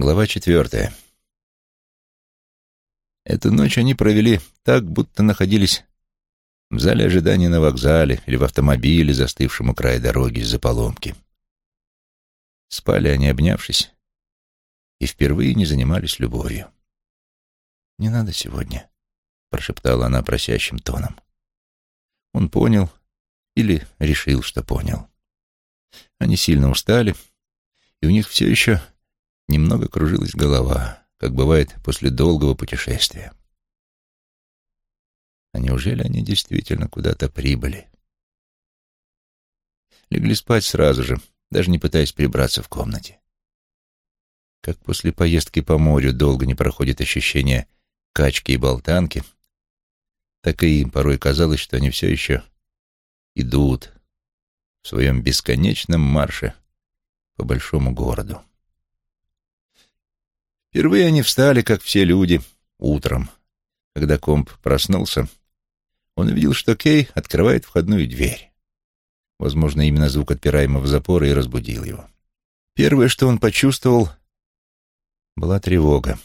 Глава четвертая. Эту ночь они провели так, будто находились в зале ожидания на вокзале или в автомобиле, застывшем у края дороги из-за поломки. Спали они, обнявшись, и впервые не занимались любовью. «Не надо сегодня», — прошептала она просящим тоном. Он понял или решил, что понял. Они сильно устали, и у них все еще немного кружилась голова, как бывает после долгого путешествия. А неужели они действительно куда-то прибыли? Легли спать сразу же, даже не пытаясь прибраться в комнате. Как после поездки по морю долго не проходит ощущение качки и болтанки, так и им порой казалось, что они все еще идут в своем бесконечном марше по большому городу. Впервые они встали, как все люди, утром. Когда комп проснулся, он увидел, что Кей открывает входную дверь. Возможно, именно звук отпираемого запора и разбудил его. Первое, что он почувствовал, была тревога.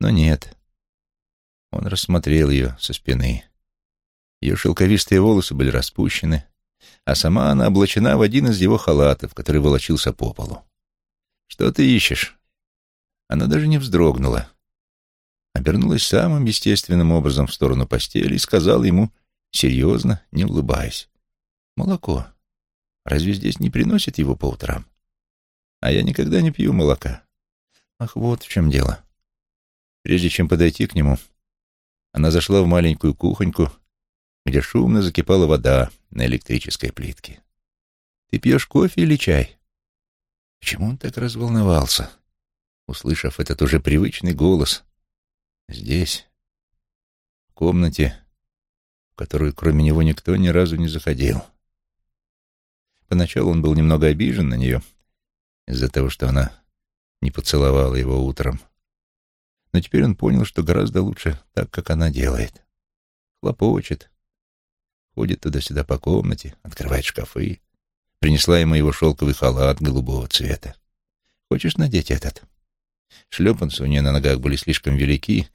Но нет. Он рассмотрел ее со спины. Ее шелковистые волосы были распущены, а сама она облачена в один из его халатов, который волочился по полу. «Что ты ищешь?» Она даже не вздрогнула. Обернулась самым естественным образом в сторону постели и сказала ему, серьезно, не улыбаясь. «Молоко. Разве здесь не приносят его по утрам? А я никогда не пью молока. Ах, вот в чем дело». Прежде чем подойти к нему, она зашла в маленькую кухоньку, где шумно закипала вода на электрической плитке. «Ты пьешь кофе или чай?» Почему он так разволновался? Услышав этот уже привычный голос здесь, в комнате, в которую кроме него никто ни разу не заходил. Поначалу он был немного обижен на нее из-за того, что она не поцеловала его утром. Но теперь он понял, что гораздо лучше так, как она делает. Хлопочет, ходит туда-сюда по комнате, открывает шкафы. Принесла ему его шелковый халат голубого цвета. «Хочешь надеть этот?» Шлепанцы у нее на ногах были слишком велики,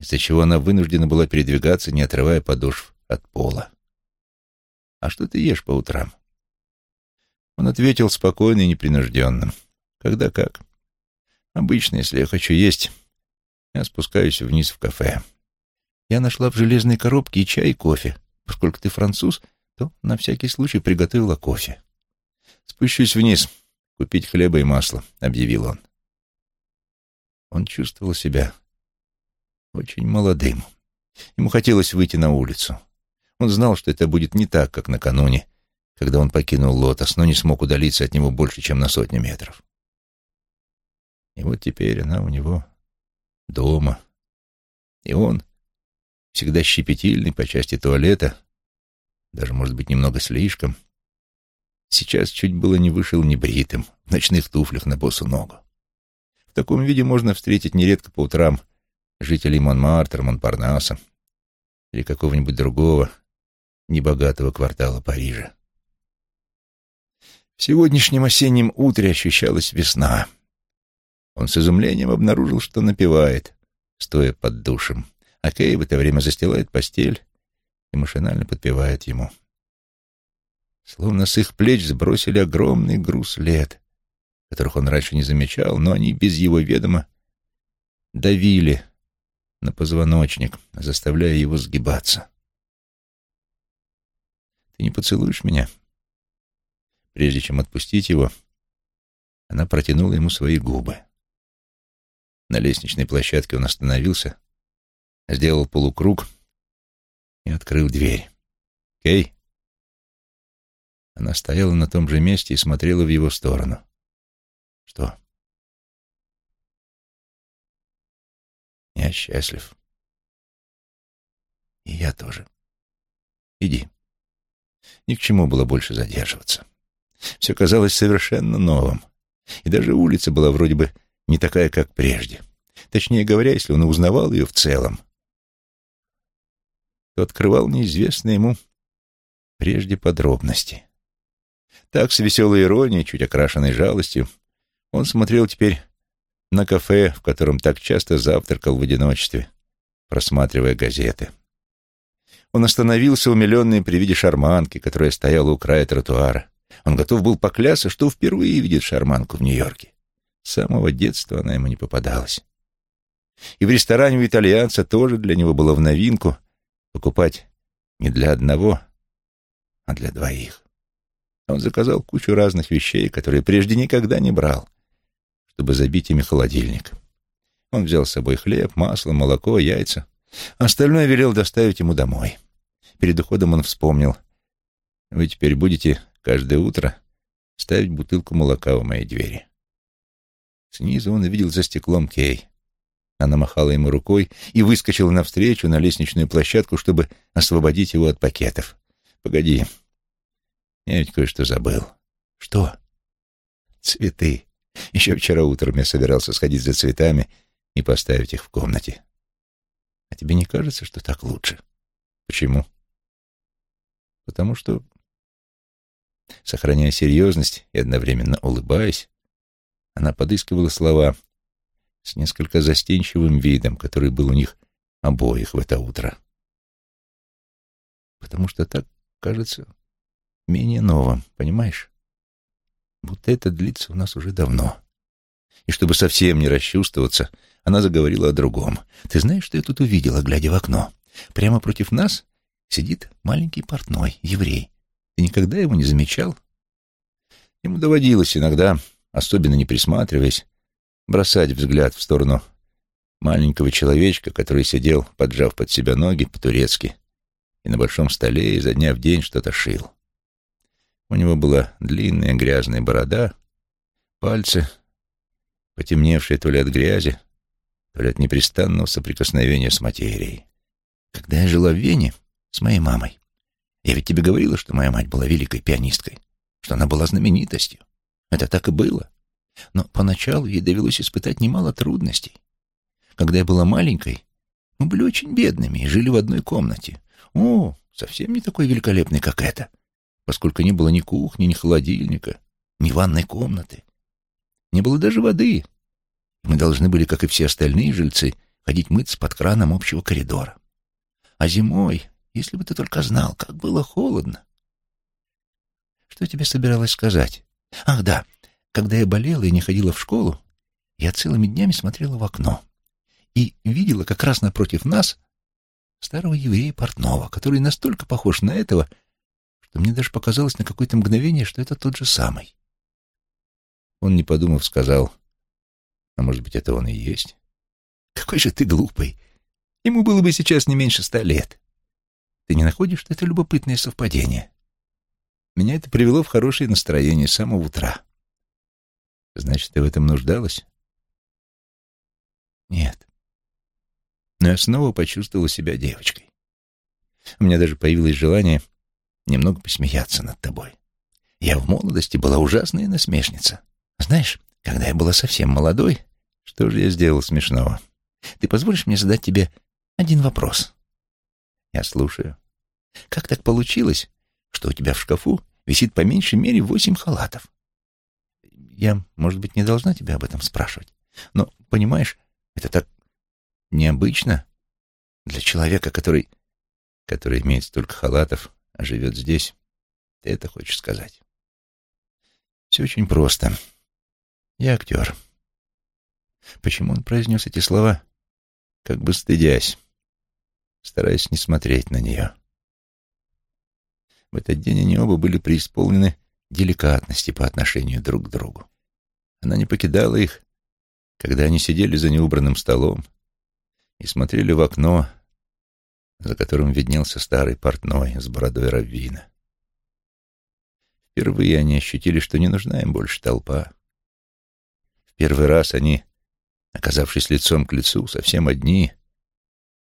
из-за чего она вынуждена была передвигаться, не отрывая подошв от пола. «А что ты ешь по утрам?» Он ответил спокойно и непринужденно. «Когда как. Обычно, если я хочу есть, я спускаюсь вниз в кафе. Я нашла в железной коробке и чай, и кофе. Поскольку ты француз, то на всякий случай приготовила кофе. Спущусь вниз, купить хлеба и масла», — объявил он. Он чувствовал себя очень молодым. Ему хотелось выйти на улицу. Он знал, что это будет не так, как накануне, когда он покинул Лотос, но не смог удалиться от него больше, чем на сотню метров. И вот теперь она у него дома. И он, всегда щепетильный по части туалета, даже, может быть, немного слишком, сейчас чуть было не вышел небритым, в ночных туфлях на босу ногу. В таком виде можно встретить нередко по утрам жителей Монмартра, Монпарнаса или какого-нибудь другого небогатого квартала Парижа. В сегодняшнем осеннем утре ощущалась весна. Он с изумлением обнаружил, что напевает, стоя под душем, а Кей в это время застилает постель и машинально подпевает ему. Словно с их плеч сбросили огромный груз лет, которых он раньше не замечал, но они без его ведома давили на позвоночник, заставляя его сгибаться. «Ты не поцелуешь меня?» Прежде чем отпустить его, она протянула ему свои губы. На лестничной площадке он остановился, сделал полукруг и открыл дверь. «Кей!» Она стояла на том же месте и смотрела в его сторону. Что? Я счастлив. И я тоже. Иди. Ни к чему было больше задерживаться. Все казалось совершенно новым. И даже улица была вроде бы не такая, как прежде. Точнее говоря, если он узнавал ее в целом, то открывал неизвестные ему прежде подробности. Так, с веселой иронией, чуть окрашенной жалостью, он смотрел теперь на кафе, в котором так часто завтракал в одиночестве, просматривая газеты. Он остановился, умиленный при виде шарманки, которая стояла у края тротуара. Он готов был поклясться, что впервые видит шарманку в Нью-Йорке. С самого детства она ему не попадалась. И в ресторане у итальянца тоже для него было в новинку покупать не для одного, а для двоих. Он заказал кучу разных вещей, которые прежде никогда не брал, чтобы забить ими холодильник. Он взял с собой хлеб, масло, молоко, яйца. Остальное велел доставить ему домой. Перед уходом он вспомнил. «Вы теперь будете каждое утро ставить бутылку молока у моей двери». Снизу он увидел за стеклом Кей. Она махала ему рукой и выскочила навстречу на лестничную площадку, чтобы освободить его от пакетов. «Погоди, я ведь кое-что забыл». «Что?» «Цветы. Еще вчера утром я собирался сходить за цветами и поставить их в комнате. А тебе не кажется, что так лучше?» «Почему?» «Потому что...» Сохраняя серьезность и одновременно улыбаясь, она подыскивала слова с несколько застенчивым видом, который был у них обоих в это утро. Потому что так кажется менее новым, понимаешь? Будто это длится у нас уже давно. И чтобы совсем не расчувствоваться, она заговорила о другом. Ты знаешь, что я тут увидела, глядя в окно? Прямо против нас сидит маленький портной, еврей. Ты никогда его не замечал? Ему доводилось иногда, особенно не присматриваясь, бросать взгляд в сторону маленького человечка, который сидел, поджав под себя ноги по-турецки, и на большом столе изо дня в день что-то шил. У него была длинная грязная борода, пальцы, потемневшие то ли от грязи, то ли от непрестанного соприкосновения с материей. Когда я жила в Вене с моей мамой, я ведь тебе говорила, что моя мать была великой пианисткой, что она была знаменитостью. Это так и было. Но поначалу ей довелось испытать немало трудностей. Когда я была маленькой, мы были очень бедными и жили в одной комнате. О, совсем не такой великолепной, как эта, поскольку не было ни кухни, ни холодильника, ни ванной комнаты. Не было даже воды. Мы должны были, как и все остальные жильцы, ходить мыться под краном общего коридора. А зимой, если бы ты только знал, как было холодно. Что тебе собиралась сказать? Ах, да, когда я болела и не ходила в школу, я целыми днями смотрела в окно и видела как раз напротив нас старого еврея портного, который настолько похож на этого, что мне даже показалось на какое-то мгновение, что это тот же самый. Он, не подумав, сказал, а может быть, это он и есть. Какой же ты глупый. Ему было бы сейчас не меньше ста лет. Ты не находишь, что это любопытное совпадение? Меня это привело в хорошее настроение с самого утра. Значит, ты в этом нуждалась? Нет. Но я снова почувствовала себя девочкой. У меня даже появилось желание немного посмеяться над тобой. Я в молодости была ужасная насмешница. Знаешь, когда я была совсем молодой, что же я сделал смешного? Ты позволишь мне задать тебе один вопрос? Я слушаю. Как так получилось, что у тебя в шкафу висит по меньшей мере восемь халатов? Я, может быть, не должна тебя об этом спрашивать. Но, понимаешь, это так необычно для человека, который... который имеет столько халатов, а живет здесь. Ты это хочешь сказать? Все очень просто. Я актер. Почему он произнес эти слова, как бы стыдясь, стараясь не смотреть на нее? В этот день они оба были преисполнены деликатности по отношению друг к другу. Она не покидала их, когда они сидели за неубранным столом и смотрели в окно, за которым виднелся старый портной с бородой раввина. Впервые они ощутили, что не нужна им больше толпа. В первый раз они, оказавшись лицом к лицу, совсем одни,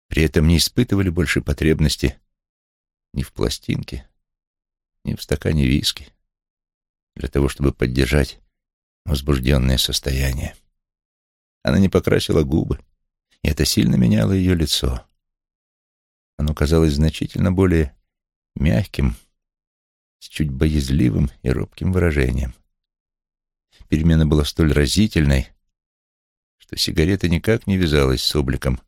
при этом не испытывали больше потребности ни в пластинке, ни в стакане виски для того, чтобы поддержать возбужденное состояние. Она не покрасила губы, и это сильно меняло ее лицо. Оно казалось значительно более мягким, с чуть боязливым и робким выражением. Перемена была столь разительной, что сигарета никак не вязалась с обликом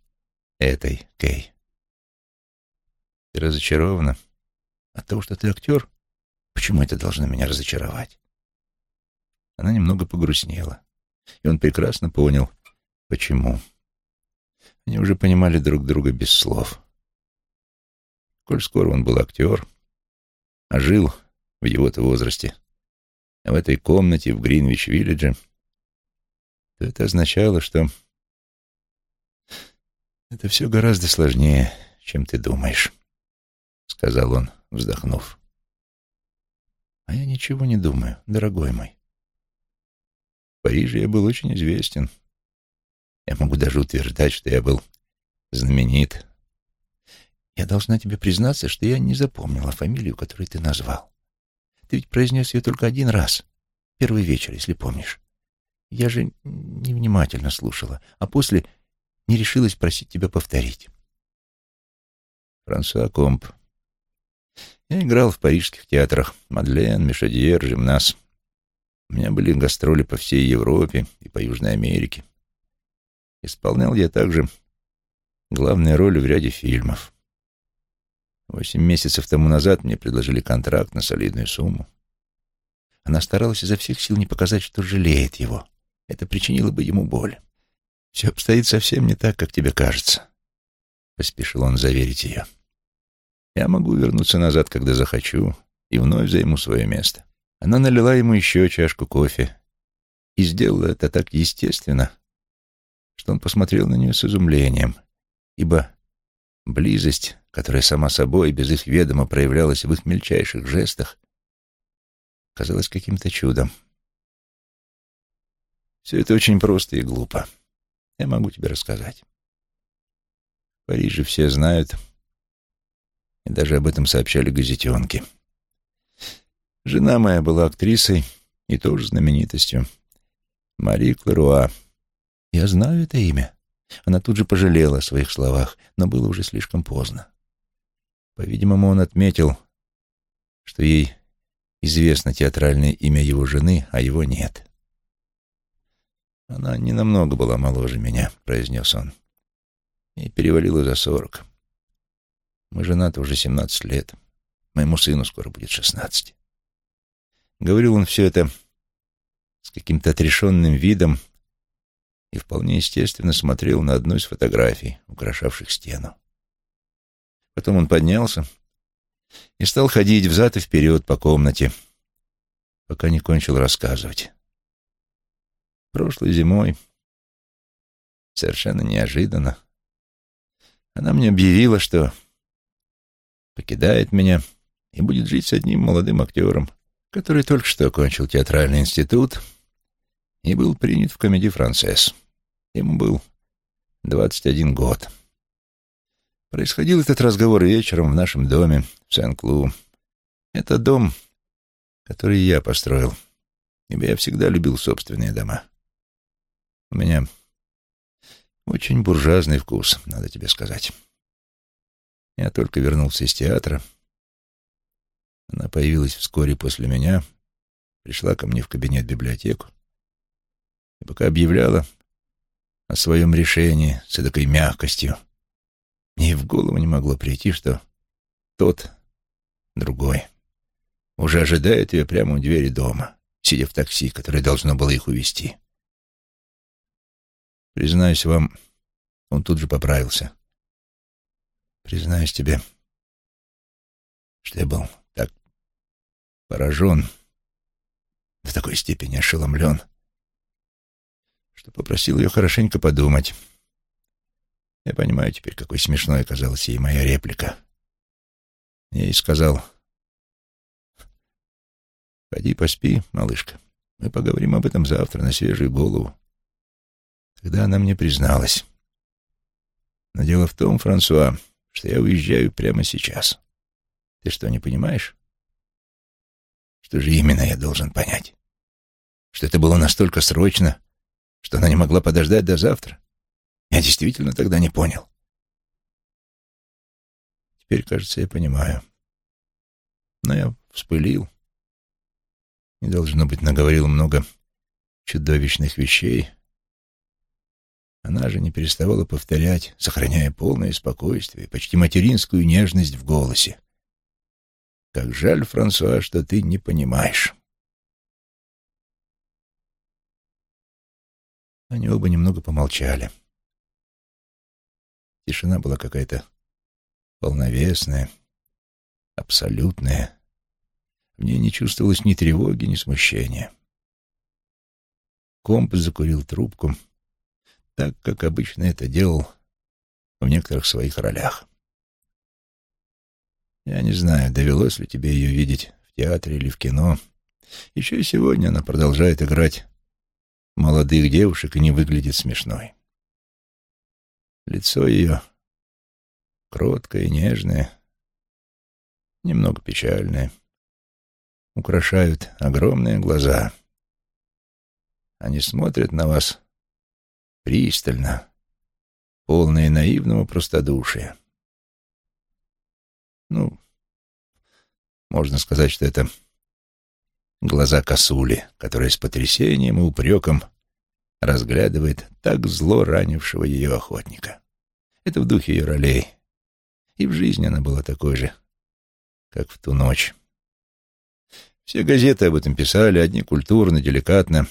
этой Кей. Ты разочарована от того, что ты актер? Почему это должно меня разочаровать? Она немного погрустнела, и он прекрасно понял, почему. Они уже понимали друг друга без слов. Коль скоро он был актер, а жил в его-то возрасте, в этой комнате в Гринвич-Виллидже, то это означало, что это все гораздо сложнее, чем ты думаешь, — сказал он, вздохнув. А я ничего не думаю, дорогой мой. В Париже я был очень известен. Я могу даже утверждать, что я был знаменит. Я должна тебе признаться, что я не запомнила фамилию, которую ты назвал. Ты ведь произнес ее только один раз, первый вечер, если помнишь. Я же невнимательно слушала, а после не решилась просить тебя повторить. Франсуа Комп. Я играл в парижских театрах Мадлен, Мишадьер, Жимнас. У меня были гастроли по всей Европе и по Южной Америке. Исполнял я также главные роли в ряде фильмов. Восемь месяцев тому назад мне предложили контракт на солидную сумму. Она старалась изо всех сил не показать, что жалеет его. Это причинило бы ему боль. «Все обстоит совсем не так, как тебе кажется», — поспешил он заверить ее. «Я могу вернуться назад, когда захочу, и вновь займу свое место». Она налила ему еще чашку кофе и сделала это так естественно, что он посмотрел на нее с изумлением, ибо близость, которая сама собой без их ведома проявлялась в их мельчайших жестах, казалась каким-то чудом. Все это очень просто и глупо. Я могу тебе рассказать. В Париже все знают, и даже об этом сообщали газетенки. Жена моя была актрисой и тоже знаменитостью. Мари Кларуа. Я знаю это имя. Она тут же пожалела о своих словах, но было уже слишком поздно. По-видимому, он отметил, что ей известно театральное имя его жены, а его нет. «Она не намного была моложе меня», — произнес он. «И перевалила за сорок. Мы женаты уже семнадцать лет. Моему сыну скоро будет шестнадцать». Говорил он все это с каким-то отрешенным видом и вполне естественно смотрел на одну из фотографий, украшавших стену. Потом он поднялся и стал ходить взад и вперед по комнате, пока не кончил рассказывать. Прошлой зимой, совершенно неожиданно, она мне объявила, что покидает меня и будет жить с одним молодым актером, который только что окончил театральный институт и был принят в комедии «Францесс». Ему был 21 год. Происходил этот разговор вечером в нашем доме в Сен-Клу. Это дом, который я построил, ибо я всегда любил собственные дома. У меня очень буржуазный вкус, надо тебе сказать. Я только вернулся из театра. Она появилась вскоре после меня, пришла ко мне в кабинет-библиотеку. И пока объявляла о своем решении с этой мягкостью, мне и в голову не могло прийти, что тот, другой, уже ожидает ее прямо у двери дома, сидя в такси, которое должно было их увезти. Признаюсь вам, он тут же поправился. Признаюсь тебе, что я был так поражен, до такой степени ошеломлен, что попросил ее хорошенько подумать. Я понимаю теперь, какой смешной оказалась ей моя реплика. Я ей сказал, «Пойди поспи, малышка. Мы поговорим об этом завтра на свежую голову. Тогда она мне призналась. Но дело в том, Франсуа, что я уезжаю прямо сейчас. Ты что, не понимаешь? Что же именно я должен понять? Что это было настолько срочно, что она не могла подождать до завтра? Я действительно тогда не понял. Теперь, кажется, я понимаю. Но я вспылил. И, должно быть, наговорил много чудовищных вещей, Она же не переставала повторять, сохраняя полное спокойствие, почти материнскую нежность в голосе. «Как жаль, Франсуа, что ты не понимаешь». Они оба немного помолчали. Тишина была какая-то полновесная, абсолютная. В ней не чувствовалось ни тревоги, ни смущения. Комп закурил трубку, так, как обычно это делал в некоторых своих ролях. Я не знаю, довелось ли тебе ее видеть в театре или в кино. Еще и сегодня она продолжает играть молодых девушек и не выглядит смешной. Лицо ее кроткое нежное, немного печальное. Украшают огромные глаза. Они смотрят на вас пристально, полные наивного простодушия. Ну, можно сказать, что это глаза косули, которая с потрясением и упреком разглядывает так зло ранившего ее охотника. Это в духе ее ролей. И в жизни она была такой же, как в ту ночь. Все газеты об этом писали, одни культурно, деликатно,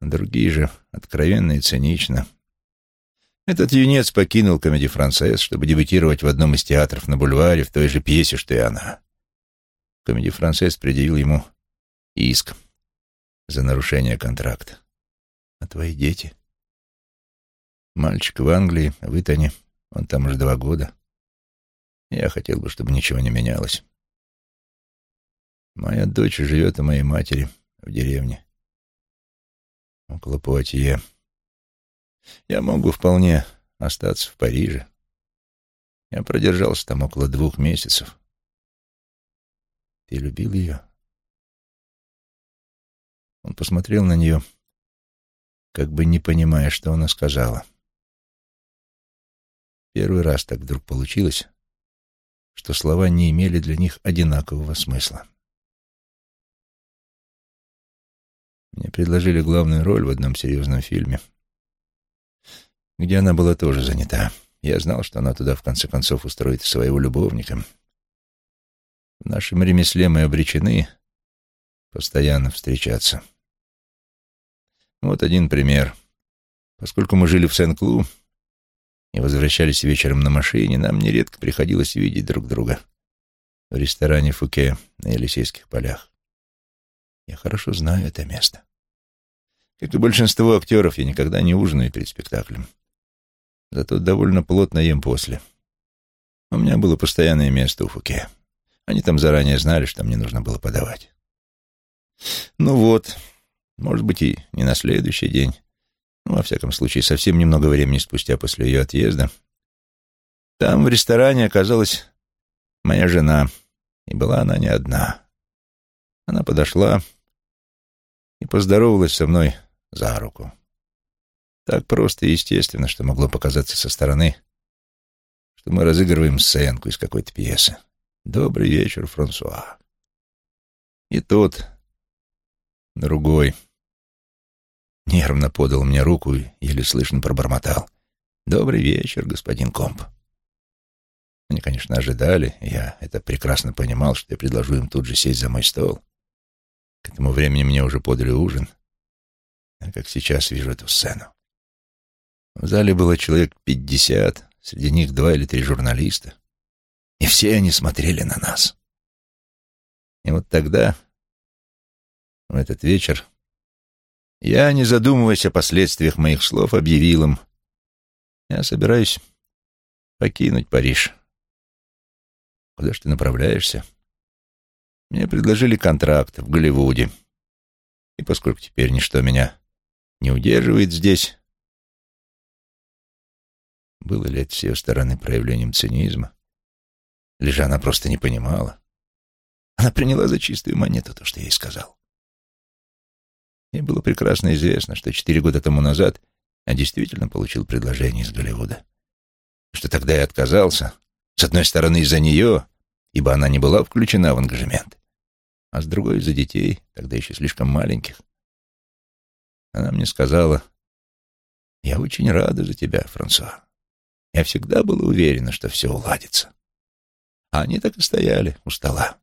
другие же откровенно и цинично. Этот юнец покинул комедий «Францесс», чтобы дебютировать в одном из театров на бульваре в той же пьесе, что и она. Комедий «Францесс» предъявил ему иск за нарушение контракта. А твои дети? Мальчик в Англии, в Итоне, он там уже два года. Я хотел бы, чтобы ничего не менялось. Моя дочь живет у моей матери в деревне, около Пуатье. Я мог бы вполне остаться в Париже. Я продержался там около двух месяцев. Ты любил ее? Он посмотрел на нее, как бы не понимая, что она сказала. Первый раз так вдруг получилось, что слова не имели для них одинакового смысла. Мне предложили главную роль в одном серьезном фильме, где она была тоже занята. Я знал, что она туда в конце концов устроит своего любовника. В нашем ремесле мы обречены постоянно встречаться. Вот один пример. Поскольку мы жили в Сен-Клу и возвращались вечером на машине, нам нередко приходилось видеть друг друга в ресторане Фуке на Елисейских полях. Я хорошо знаю это место. Как и большинство актеров, я никогда не ужинаю перед спектаклем. Зато довольно плотно ем после. У меня было постоянное место у Фуке. Они там заранее знали, что мне нужно было подавать. Ну вот, может быть, и не на следующий день. Ну, во всяком случае, совсем немного времени спустя после ее отъезда. Там, в ресторане, оказалась моя жена, и была она не одна. Она подошла и поздоровалась со мной за руку. Так просто и естественно, что могло показаться со стороны, что мы разыгрываем сценку из какой-то пьесы. «Добрый вечер, Франсуа». И тот, другой, нервно подал мне руку и еле слышно пробормотал. «Добрый вечер, господин Комп». Они, конечно, ожидали, я это прекрасно понимал, что я предложу им тут же сесть за мой стол. К этому времени мне уже подали ужин, а как сейчас вижу эту сцену. В зале было человек пятьдесят, среди них два или три журналиста, и все они смотрели на нас. И вот тогда, в этот вечер, я, не задумываясь о последствиях моих слов, объявил им, я собираюсь покинуть Париж. Куда ж ты направляешься? Мне предложили контракт в Голливуде. И поскольку теперь ничто меня не удерживает здесь, было ли это с ее стороны проявлением цинизма? Или же она просто не понимала? Она приняла за чистую монету то, что я ей сказал. Ей было прекрасно известно, что четыре года тому назад я действительно получил предложение из Голливуда. Что тогда я отказался, с одной стороны из-за нее, ибо она не была включена в ангажемент, а с другой из-за детей, тогда еще слишком маленьких. Она мне сказала, Я очень рада за тебя, Франсуа. Я всегда была уверена, что все уладится. А они так и стояли у стола.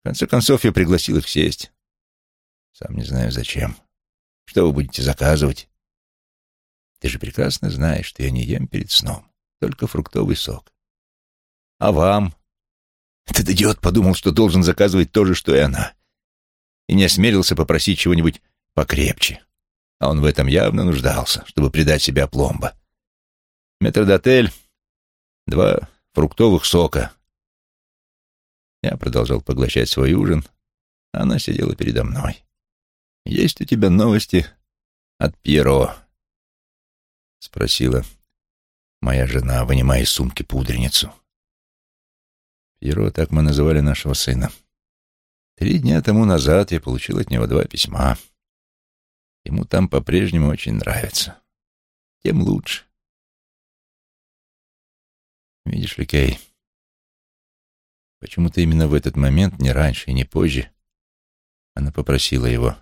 В конце концов, я пригласил их сесть. Сам не знаю, зачем. Что вы будете заказывать? Ты же прекрасно знаешь, что я не ем перед сном, только фруктовый сок. А вам? Этот идиот подумал, что должен заказывать то же, что и она. И не осмелился попросить чего-нибудь покрепче. А он в этом явно нуждался, чтобы придать себе опломба. Метродотель, два фруктовых сока. Я продолжал поглощать свой ужин, а она сидела передо мной. «Есть у тебя новости от Пьеро?» — спросила моя жена, вынимая из сумки пудреницу. Пьеро, так мы называли нашего сына. Три дня тому назад я получил от него два письма. Ему там по-прежнему очень нравится. Тем лучше. Видишь ли, Кей, почему-то именно в этот момент, не раньше и не позже, она попросила его.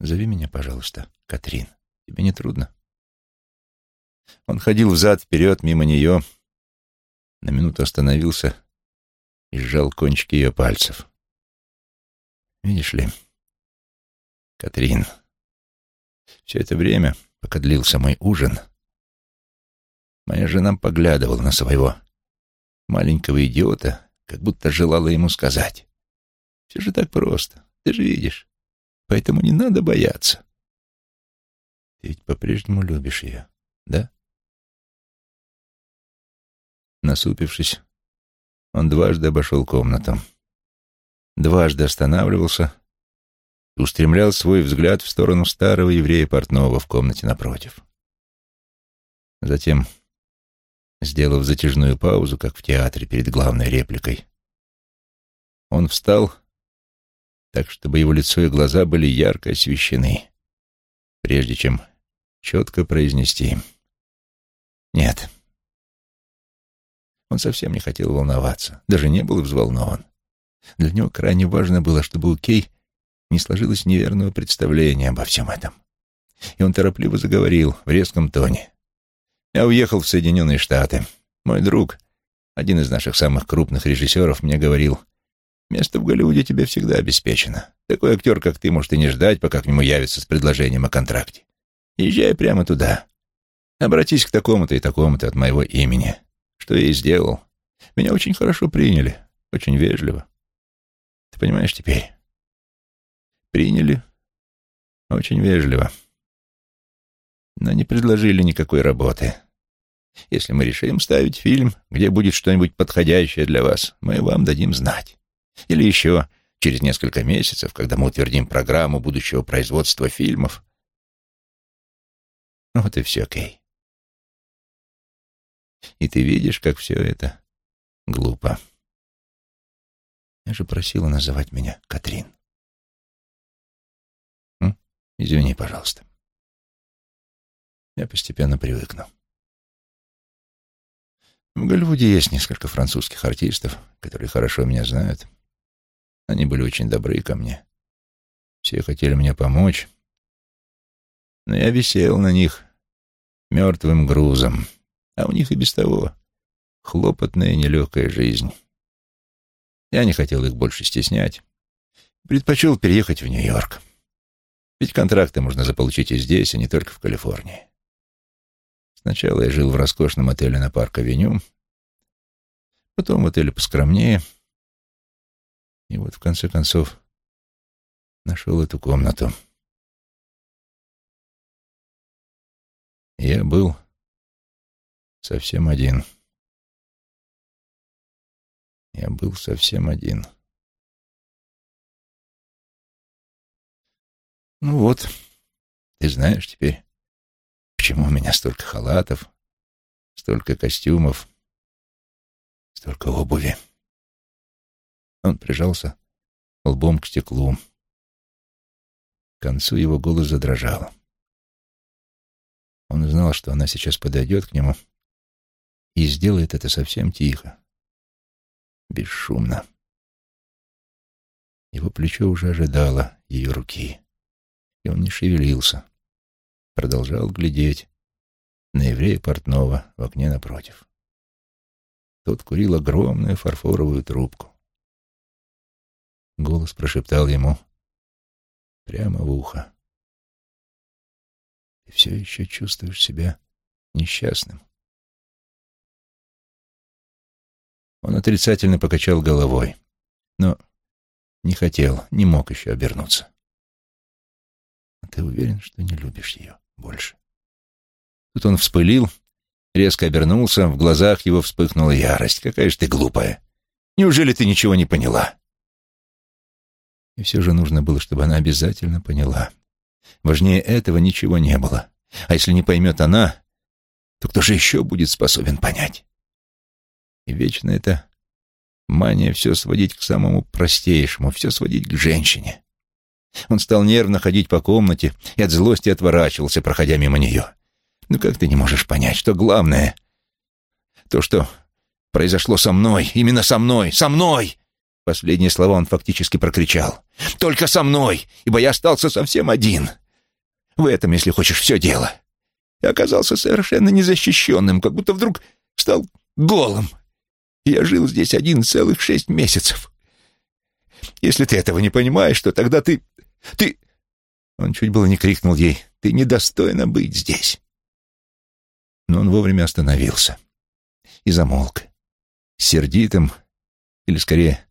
«Зови меня, пожалуйста, Катрин. Тебе не трудно?» Он ходил взад-вперед мимо нее, на минуту остановился и сжал кончики ее пальцев. «Видишь ли, Катрин, все это время, пока длился мой ужин, моя жена поглядывала на своего маленького идиота, как будто желала ему сказать. Все же так просто, ты же видишь, поэтому не надо бояться. Ты ведь по-прежнему любишь ее, да? Насупившись, он дважды обошел комнату. Дважды останавливался и устремлял свой взгляд в сторону старого еврея портного в комнате напротив. Затем, сделав затяжную паузу, как в театре перед главной репликой, он встал так, чтобы его лицо и глаза были ярко освещены, прежде чем четко произнести «Нет». Он совсем не хотел волноваться, даже не был взволнован. Для него крайне важно было, чтобы у Кей не сложилось неверного представления обо всем этом. И он торопливо заговорил в резком тоне. «Я уехал в Соединенные Штаты. Мой друг, один из наших самых крупных режиссеров, мне говорил, место в Голливуде тебе всегда обеспечено. Такой актер, как ты, может и не ждать, пока к нему явится с предложением о контракте. Езжай прямо туда. Обратись к такому-то и такому-то от моего имени что я и сделал. Меня очень хорошо приняли, очень вежливо. Ты понимаешь теперь? Приняли очень вежливо. Но не предложили никакой работы. Если мы решим ставить фильм, где будет что-нибудь подходящее для вас, мы вам дадим знать. Или еще через несколько месяцев, когда мы утвердим программу будущего производства фильмов. Вот и все, Кей. И ты видишь, как все это глупо. Я же просила называть меня Катрин. М? Извини, пожалуйста. Я постепенно привыкну. В Голливуде есть несколько французских артистов, которые хорошо меня знают. Они были очень добры ко мне. Все хотели мне помочь. Но я висел на них мертвым грузом а у них и без того хлопотная нелегкая жизнь. Я не хотел их больше стеснять. Предпочел переехать в Нью-Йорк. Ведь контракты можно заполучить и здесь, а не только в Калифорнии. Сначала я жил в роскошном отеле на Парк-авеню, потом в отеле поскромнее, и вот в конце концов нашел эту комнату. Я был Совсем один. Я был совсем один. Ну вот, ты знаешь теперь, почему у меня столько халатов, столько костюмов, столько обуви. Он прижался лбом к стеклу. К концу его голос задрожал. Он знал, что она сейчас подойдет к нему — и сделает это совсем тихо, бесшумно. Его плечо уже ожидало ее руки, и он не шевелился, продолжал глядеть на еврея портного в окне напротив. Тот курил огромную фарфоровую трубку. Голос прошептал ему прямо в ухо. «Ты все еще чувствуешь себя несчастным?» Он отрицательно покачал головой, но не хотел, не мог еще обернуться. «А ты уверен, что не любишь ее больше?» Тут он вспылил, резко обернулся, в глазах его вспыхнула ярость. «Какая же ты глупая! Неужели ты ничего не поняла?» И все же нужно было, чтобы она обязательно поняла. Важнее этого ничего не было. А если не поймет она, то кто же еще будет способен понять? И вечно это мания все сводить к самому простейшему, все сводить к женщине. Он стал нервно ходить по комнате и от злости отворачивался, проходя мимо нее. Ну как ты не можешь понять, что главное — то, что произошло со мной, именно со мной, со мной! Последние слова он фактически прокричал. «Только со мной, ибо я остался совсем один. В этом, если хочешь, все дело. Я оказался совершенно незащищенным, как будто вдруг стал голым. Я жил здесь один целых шесть месяцев. Если ты этого не понимаешь, то тогда ты... ты...» Он чуть было не крикнул ей. «Ты недостойна быть здесь». Но он вовремя остановился и замолк. Сердитым, или скорее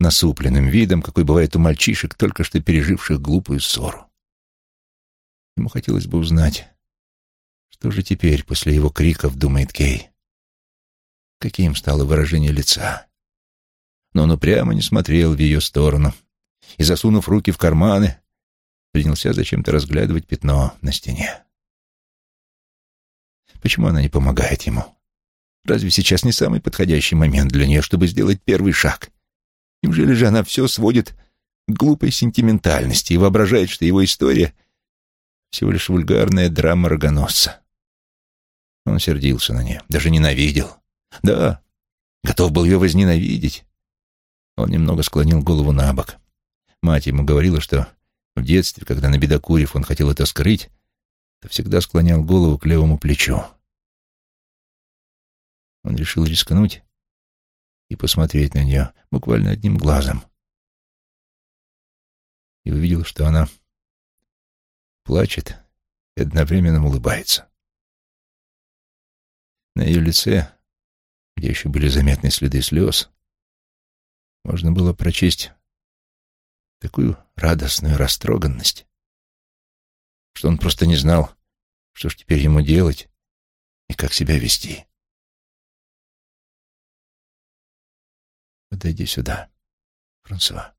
насупленным видом, какой бывает у мальчишек, только что переживших глупую ссору. Ему хотелось бы узнать, что же теперь после его криков думает Кей. Каким стало выражение лица. Но он упрямо не смотрел в ее сторону и, засунув руки в карманы, принялся зачем-то разглядывать пятно на стене. Почему она не помогает ему? Разве сейчас не самый подходящий момент для нее, чтобы сделать первый шаг? Неужели же она все сводит к глупой сентиментальности и воображает, что его история — всего лишь вульгарная драма рогоносца? Он сердился на нее, даже ненавидел. Да, готов был ее возненавидеть. Он немного склонил голову на бок. Мать ему говорила, что в детстве, когда на бедокурив он хотел это скрыть, то всегда склонял голову к левому плечу. Он решил рискнуть и посмотреть на нее буквально одним глазом. И увидел, что она плачет и одновременно улыбается. На ее лице, где еще были заметны следы слез, можно было прочесть такую радостную растроганность, что он просто не знал, что ж теперь ему делать и как себя вести. Подойди сюда, Франсуа.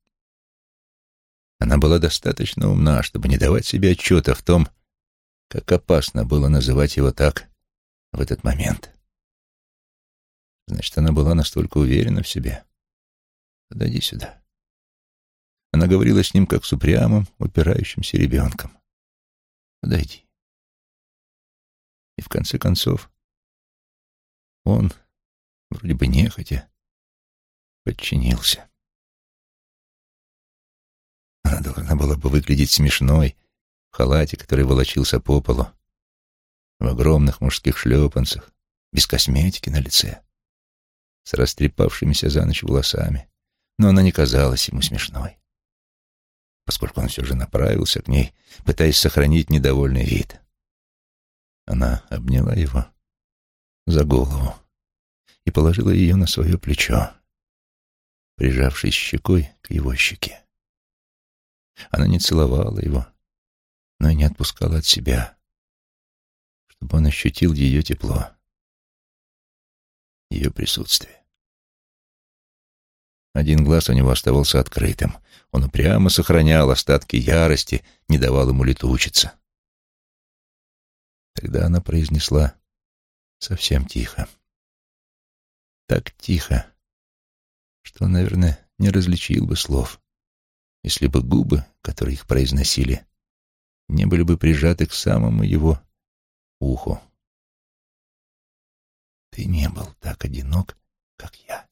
Она была достаточно умна, чтобы не давать себе отчета в том, как опасно было называть его так в этот момент. Значит, она была настолько уверена в себе. Подойди сюда. Она говорила с ним, как с упрямым, упирающимся ребенком. Подойди. И в конце концов он, вроде бы нехотя, подчинился. Она должна была бы выглядеть смешной в халате, который волочился по полу, в огромных мужских шлепанцах, без косметики на лице, с растрепавшимися за ночь волосами, но она не казалась ему смешной, поскольку он все же направился к ней, пытаясь сохранить недовольный вид. Она обняла его за голову и положила ее на свое плечо прижавшись щекой к его щеке. Она не целовала его, но и не отпускала от себя, чтобы он ощутил ее тепло, ее присутствие. Один глаз у него оставался открытым. Он упрямо сохранял остатки ярости, не давал ему летучиться. Тогда она произнесла совсем тихо. Так тихо, что он, наверное, не различил бы слов, если бы губы, которые их произносили, не были бы прижаты к самому его уху. Ты не был так одинок, как я.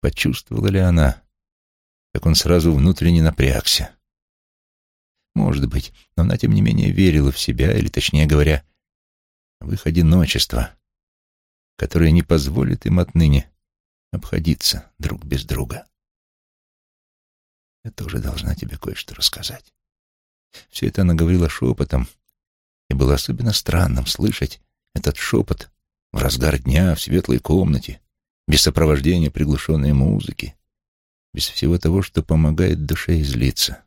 Почувствовала ли она, как он сразу внутренне напрягся? Может быть, но она, тем не менее, верила в себя, или, точнее говоря, в их одиночество, которое не позволит им отныне обходиться друг без друга. Я тоже должна тебе кое-что рассказать. Все это она говорила шепотом, и было особенно странным слышать этот шепот в разгар дня в светлой комнате, без сопровождения приглушенной музыки, без всего того, что помогает душе излиться.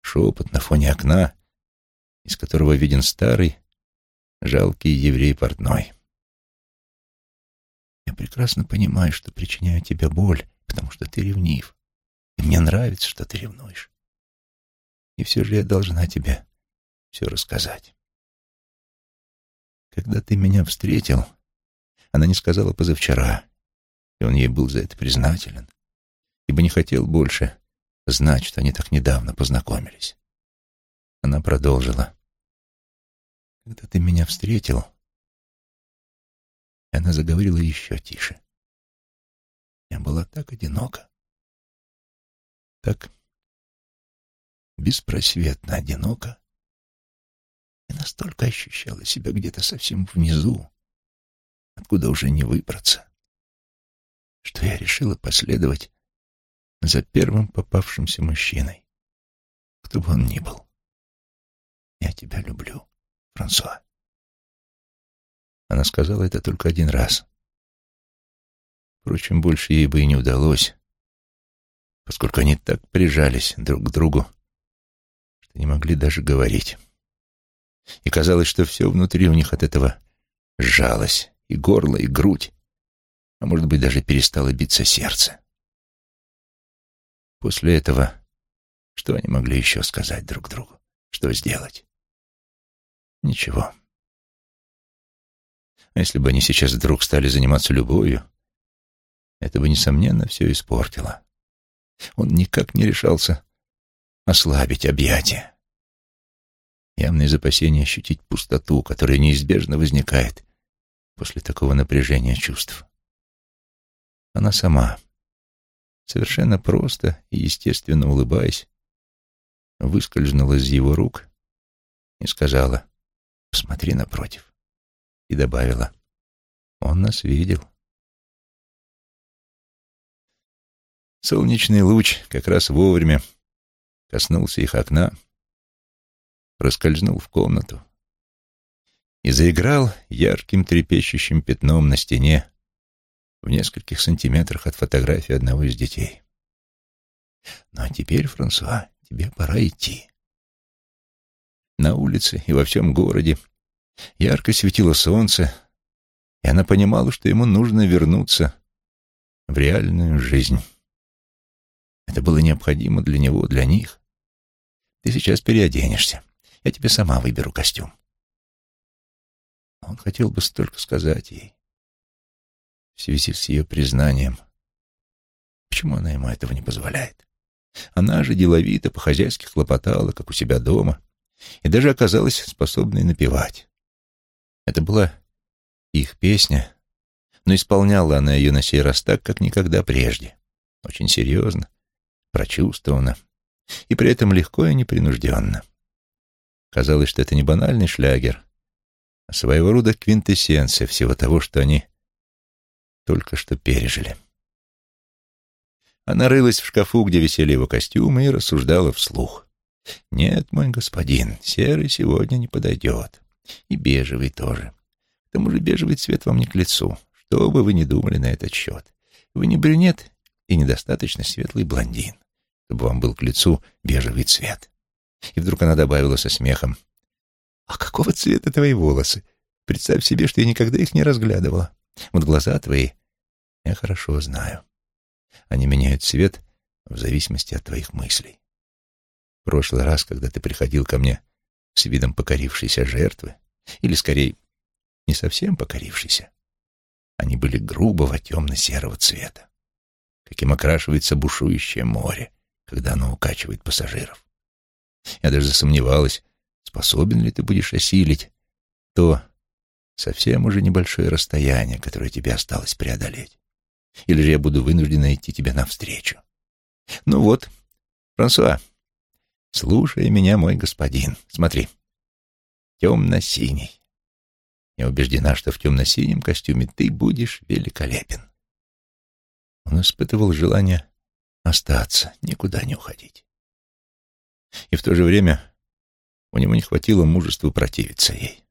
Шепот на фоне окна, из которого виден старый, жалкий еврей портной. Я прекрасно понимаю, что причиняю тебе боль, потому что ты ревнив. И мне нравится, что ты ревнуешь. И все же я должна тебе все рассказать. Когда ты меня встретил, она не сказала позавчера, и он ей был за это признателен, ибо не хотел больше знать, что они так недавно познакомились. Она продолжила. Когда ты меня встретил, она заговорила еще тише. Я была так одинока, так беспросветно одинока, и настолько ощущала себя где-то совсем внизу, откуда уже не выбраться, что я решила последовать за первым попавшимся мужчиной, кто бы он ни был. Я тебя люблю, Франсуа. Она сказала это только один раз. Впрочем, больше ей бы и не удалось, поскольку они так прижались друг к другу, что не могли даже говорить. И казалось, что все внутри у них от этого сжалось, и горло, и грудь, а может быть, даже перестало биться сердце. После этого что они могли еще сказать друг другу? Что сделать? Ничего. А если бы они сейчас вдруг стали заниматься любовью, это бы, несомненно, все испортило. Он никак не решался ослабить объятия. Явное опасения ощутить пустоту, которая неизбежно возникает после такого напряжения чувств. Она сама, совершенно просто и естественно улыбаясь, выскользнула из его рук и сказала «Посмотри напротив» и добавила «Он нас видел». Солнечный луч как раз вовремя коснулся их окна, проскользнул в комнату и заиграл ярким трепещущим пятном на стене в нескольких сантиметрах от фотографии одного из детей. «Ну а теперь, Франсуа, тебе пора идти». На улице и во всем городе Ярко светило солнце, и она понимала, что ему нужно вернуться в реальную жизнь. Это было необходимо для него, для них. Ты сейчас переоденешься. Я тебе сама выберу костюм. Он хотел бы столько сказать ей в связи с ее признанием. Почему она ему этого не позволяет? Она же деловито, по-хозяйски хлопотала, как у себя дома, и даже оказалась способной напевать. Это была их песня, но исполняла она ее на сей раз так, как никогда прежде. Очень серьезно, прочувствованно и при этом легко и непринужденно. Казалось, что это не банальный шлягер, своего рода квинтэссенция всего того, что они только что пережили. Она рылась в шкафу, где висели его костюмы, и рассуждала вслух. «Нет, мой господин, серый сегодня не подойдет. И бежевый тоже. К тому же бежевый цвет вам не к лицу. Что бы вы ни думали на этот счет. Вы не брюнет и недостаточно светлый блондин, чтобы вам был к лицу бежевый цвет. И вдруг она добавила со смехом. «А какого цвета твои волосы? Представь себе, что я никогда их не разглядывала. Вот глаза твои я хорошо знаю. Они меняют цвет в зависимости от твоих мыслей. В прошлый раз, когда ты приходил ко мне с видом покорившейся жертвы, или, скорее, не совсем покорившейся. Они были грубого темно-серого цвета, каким окрашивается бушующее море, когда оно укачивает пассажиров. Я даже засомневалась, способен ли ты будешь осилить то совсем уже небольшое расстояние, которое тебе осталось преодолеть. Или же я буду вынуждена идти тебе навстречу. Ну вот, Франсуа, Слушай меня, мой господин. Смотри. Темно-синий. Я убеждена, что в темно-синем костюме ты будешь великолепен. Он испытывал желание остаться, никуда не уходить. И в то же время у него не хватило мужества противиться ей.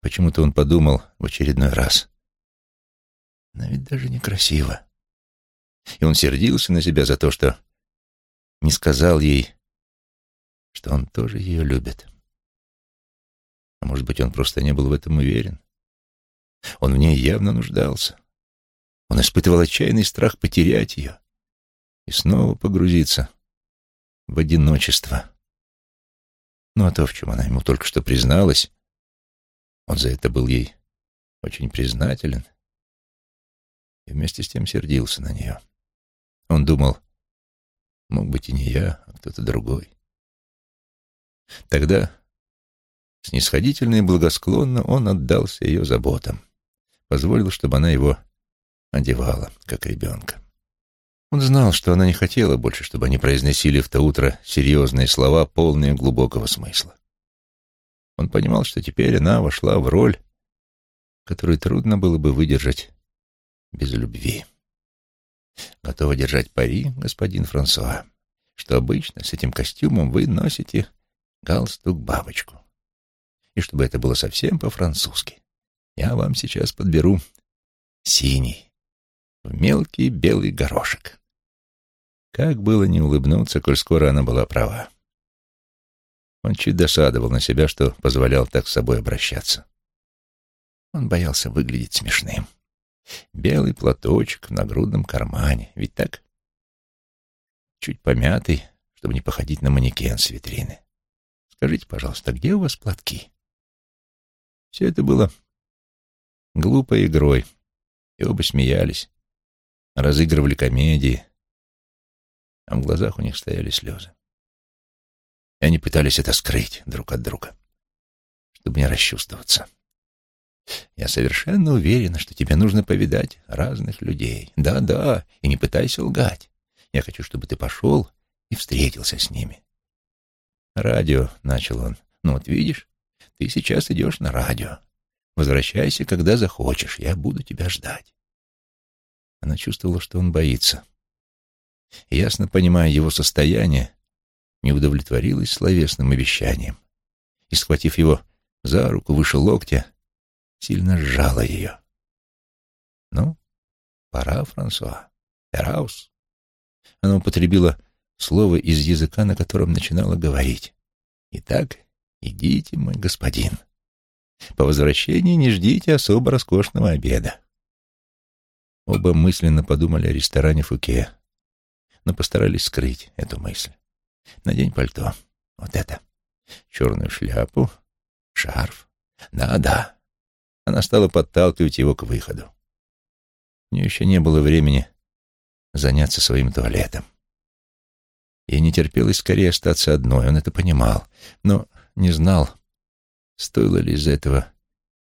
Почему-то он подумал в очередной раз. Но ведь даже некрасиво. И он сердился на себя за то, что не сказал ей, что он тоже ее любит. А может быть, он просто не был в этом уверен. Он в ней явно нуждался. Он испытывал отчаянный страх потерять ее и снова погрузиться в одиночество. Ну а то, в чем она ему только что призналась, он за это был ей очень признателен и вместе с тем сердился на нее. Он думал, мог быть и не я, а кто-то другой. Тогда, снисходительно и благосклонно, он отдался ее заботам, позволил, чтобы она его одевала, как ребенка. Он знал, что она не хотела больше, чтобы они произносили в то утро серьезные слова, полные глубокого смысла. Он понимал, что теперь она вошла в роль, которую трудно было бы выдержать без любви. Готова держать пари, господин Франсуа, что обычно с этим костюмом вы носите галстук-бабочку. И чтобы это было совсем по-французски, я вам сейчас подберу синий, в мелкий белый горошек. Как было не улыбнуться, коль скоро она была права. Он чуть досадовал на себя, что позволял так с собой обращаться. Он боялся выглядеть смешным. Белый платочек в нагрудном кармане. Ведь так? Чуть помятый, чтобы не походить на манекен с витрины. Скажите, пожалуйста, где у вас платки? Все это было глупой игрой, и оба смеялись, разыгрывали комедии, а в глазах у них стояли слезы. И они пытались это скрыть друг от друга, чтобы не расчувствоваться. Я совершенно уверена, что тебе нужно повидать разных людей. Да-да, и не пытайся лгать. Я хочу, чтобы ты пошел и встретился с ними. Радио, — начал он. Ну вот видишь, ты сейчас идешь на радио. Возвращайся, когда захочешь, я буду тебя ждать. Она чувствовала, что он боится. Ясно понимая его состояние, не удовлетворилась словесным обещанием и, схватив его за руку выше локтя, сильно сжала ее. «Ну, пора, Франсуа. Эраус». Она употребила слово из языка, на котором начинала говорить. «Итак, идите, мой господин. По возвращении не ждите особо роскошного обеда». Оба мысленно подумали о ресторане Фуке, но постарались скрыть эту мысль. Надень пальто. Вот это. Черную шляпу, шарф. Да-да, она стала подталкивать его к выходу. У нее еще не было времени заняться своим туалетом. Ей не терпелось скорее остаться одной, он это понимал, но не знал, стоило ли из этого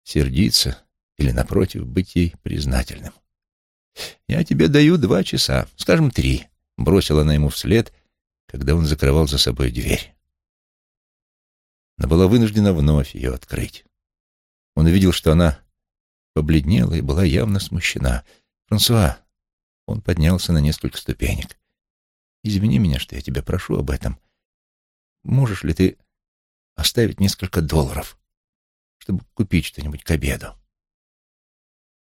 сердиться или, напротив, быть ей признательным. «Я тебе даю два часа, скажем, три», — бросила она ему вслед, когда он закрывал за собой дверь. Но была вынуждена вновь ее открыть. Он увидел, что она побледнела и была явно смущена. «Франсуа!» Он поднялся на несколько ступенек. «Извини меня, что я тебя прошу об этом. Можешь ли ты оставить несколько долларов, чтобы купить что-нибудь к обеду?»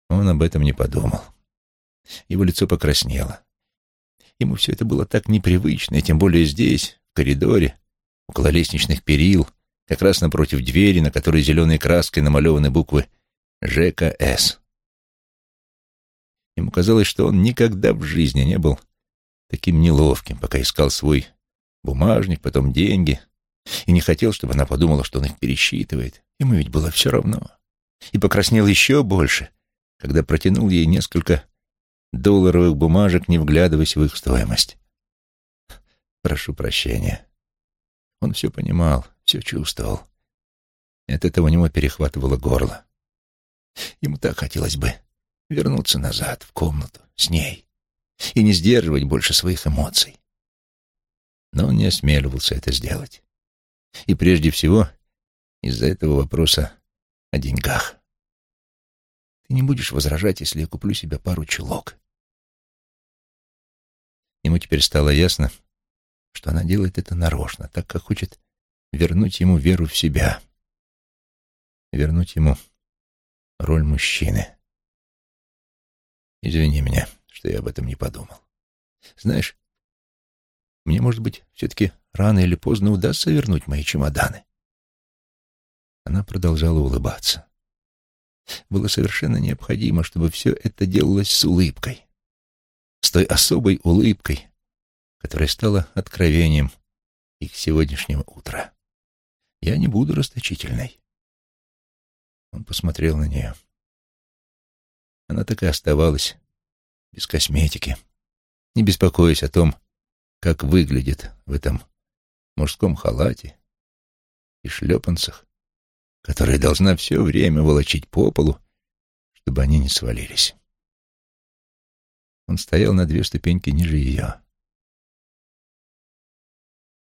Он об этом не подумал. Его лицо покраснело. Ему все это было так непривычно, и тем более здесь, в коридоре, около лестничных перил, как раз напротив двери, на которой зеленой краской намалеваны буквы ЖКС. Ему казалось, что он никогда в жизни не был таким неловким, пока искал свой бумажник, потом деньги, и не хотел, чтобы она подумала, что он их пересчитывает. Ему ведь было все равно. И покраснел еще больше, когда протянул ей несколько долларовых бумажек, не вглядываясь в их стоимость. Прошу прощения. Он все понимал, все чувствовал. И от этого у него перехватывало горло. Ему так хотелось бы вернуться назад, в комнату, с ней, и не сдерживать больше своих эмоций. Но он не осмеливался это сделать. И прежде всего из-за этого вопроса о деньгах. Ты не будешь возражать, если я куплю себе пару чулок. Ему теперь стало ясно, что она делает это нарочно, так как хочет вернуть ему веру в себя, вернуть ему роль мужчины. Извини меня, что я об этом не подумал. Знаешь, мне, может быть, все-таки рано или поздно удастся вернуть мои чемоданы. Она продолжала улыбаться. Было совершенно необходимо, чтобы все это делалось с улыбкой. С той особой улыбкой, которая стала откровением их сегодняшнего утра. Я не буду расточительной. Он посмотрел на нее. Она так и оставалась без косметики, не беспокоясь о том, как выглядит в этом мужском халате и шлепанцах, которые должна все время волочить по полу, чтобы они не свалились. Он стоял на две ступеньки ниже ее.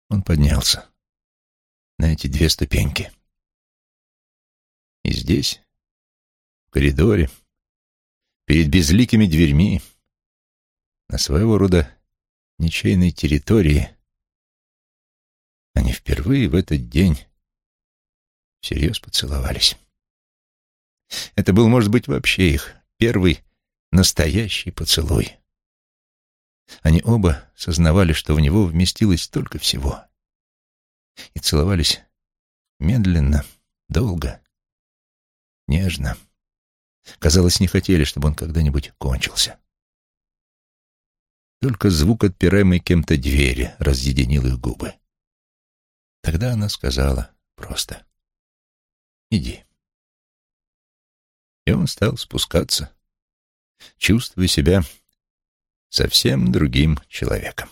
Он поднялся на эти две ступеньки. И здесь, в коридоре, перед безликими дверьми, на своего рода ничейной территории, они впервые в этот день всерьез поцеловались. Это был, может быть, вообще их первый настоящий поцелуй. Они оба сознавали, что в него вместилось столько всего. И целовались медленно, долго, нежно. Казалось, не хотели, чтобы он когда-нибудь кончился. Только звук отпираемой кем-то двери разъединил их губы. Тогда она сказала просто «Иди». И он стал спускаться, чувствуя себя совсем другим человеком.